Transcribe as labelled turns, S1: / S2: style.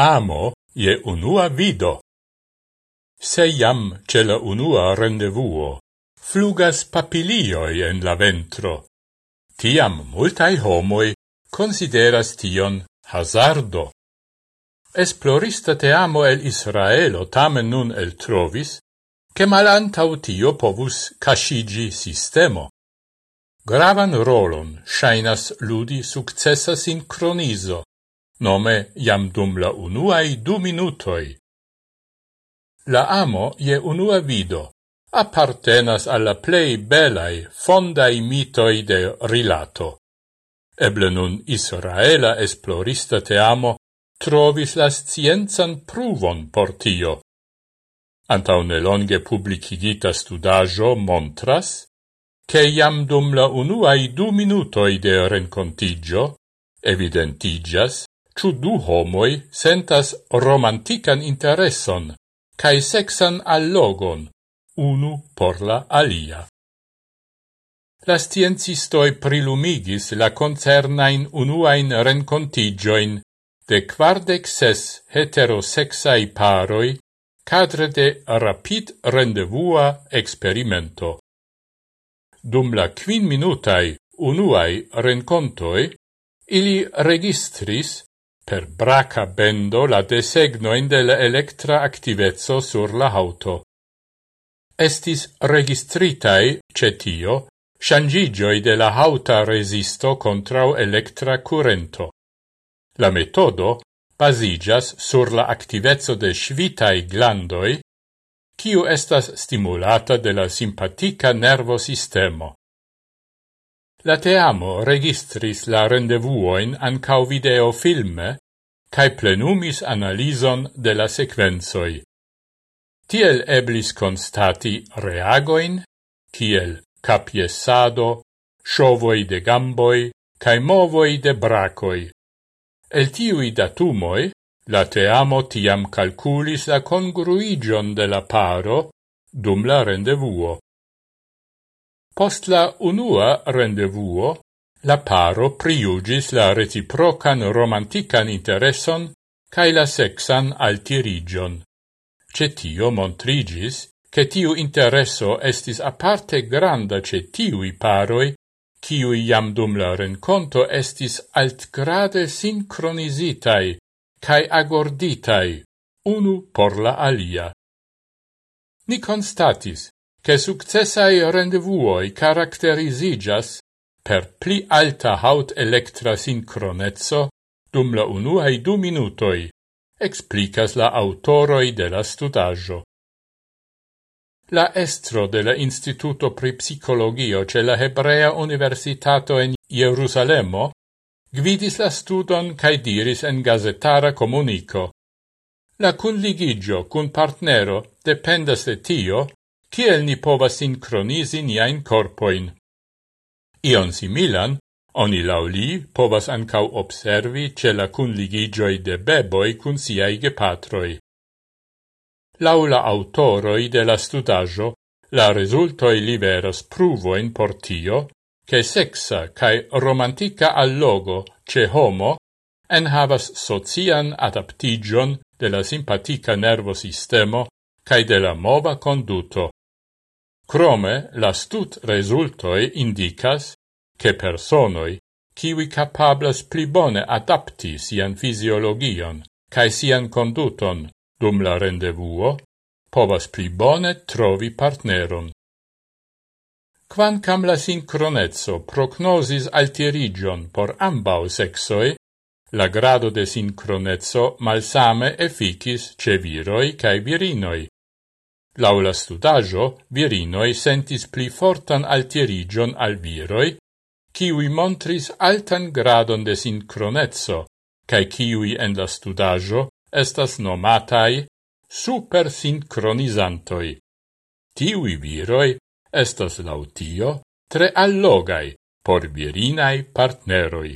S1: amo je unua vido. Se jam ce la unua rendevuo flugas papilioi en la ventro, tiam multai homoi consideras tion hazardo. Esplorista teamo el Israelo tamen nun el trovis, che malantau tio povus cascigi sistemo. Gravan rolon shainas ludi successa sincronizo nome jam dum la unuai du minutoi. La amo je unua vido appartenas alla plei belai fondai mitoi de rilato. Eble nun Israela esplorista te amo trovis la scienzan pruvon por tio. Antau nelonge publicigita studajo montras che iam dum la unuae du minutoi de rencontigio evidentigas ciu du homoi sentas romantican interesson, cae sexan allogon, unu por la alia. La sciencistoi prilumigis la concernain unuain rencontigioin de quardec ses heterosexai paroi cadre de rapid rendevua experimento. Dum la quin minutai unuai rencontoi, ili registris per braca bendo la desegnoin de la electra activezzo sur la auto. Estis registritai, cetio, shangigioi de la auta resisto contra electra currento. La metodo basigas sur la activezzo de svitai glandoi, kiu estas stimulata de la simpatica nervo sistemo. La teamo registris la rendevuoin ancau videofilme cae plenumis analison de la sequenzoi. Tiel eblis constati reagoin, kiel capiesado, sciovoi de gamboi, cae movoi de bracoi. El tiui datumoi, la teamo tiam calculis la congruigion de la paro dum la rendevuo. Post la unua rendevuo, la paro priugis la reciprocan romantican intereson cae la sexan altirigion. Cetio montrigis che tiu interesso estis aparte granda ce tiui paroi, ciui jam dum la renconto estis altgrade sincronisitai cae agorditai, unu por la alia. Ni constatis che successai rendevuoi caracterizigas per pli alta haut electra sincronezzo dum la unuai du minutoi, explicas la autoroi de la studaggio. La estro de la Instituto pri Psicologio ce la Hebrea Universitato en Jerusalemo gvidis la studon cae diris en gazetara comunico. La cunligigio cun partnero dependas de tio kiel ni povas sincronisi niain corpoin. Ion similan, oni lauli povas ancau observi ce la cunligigioi de beboi cun siai gepatroi. Laula autoroi de la studajo, la resultoi liveras pruvoin por tio, che sexa cae romantica allogo ce homo en havas socian adaptigion de la simpatica nervosistemo cae de la mova conduto. Crome la stut resultoi indicas che personoi kiwi capablas pli bone adapti sian fisiologion cae sian conduton dum la rendevuo, povas pli bone trovi partneron. Quancam la sincronezzo prognosis altierigion por ambau sexoi, la grado de sincronezzo malsame efficis ce viroi cae virinoi, Laula studaggio, virinoi sentis pli fortan altierigion al viroi, kiui montris altan gradon de sincronezzo, cae kiui en la studaggio estas nomatai supersincronizantoi. Tiui viroi estas lautio tre allogai por virinai partneroi.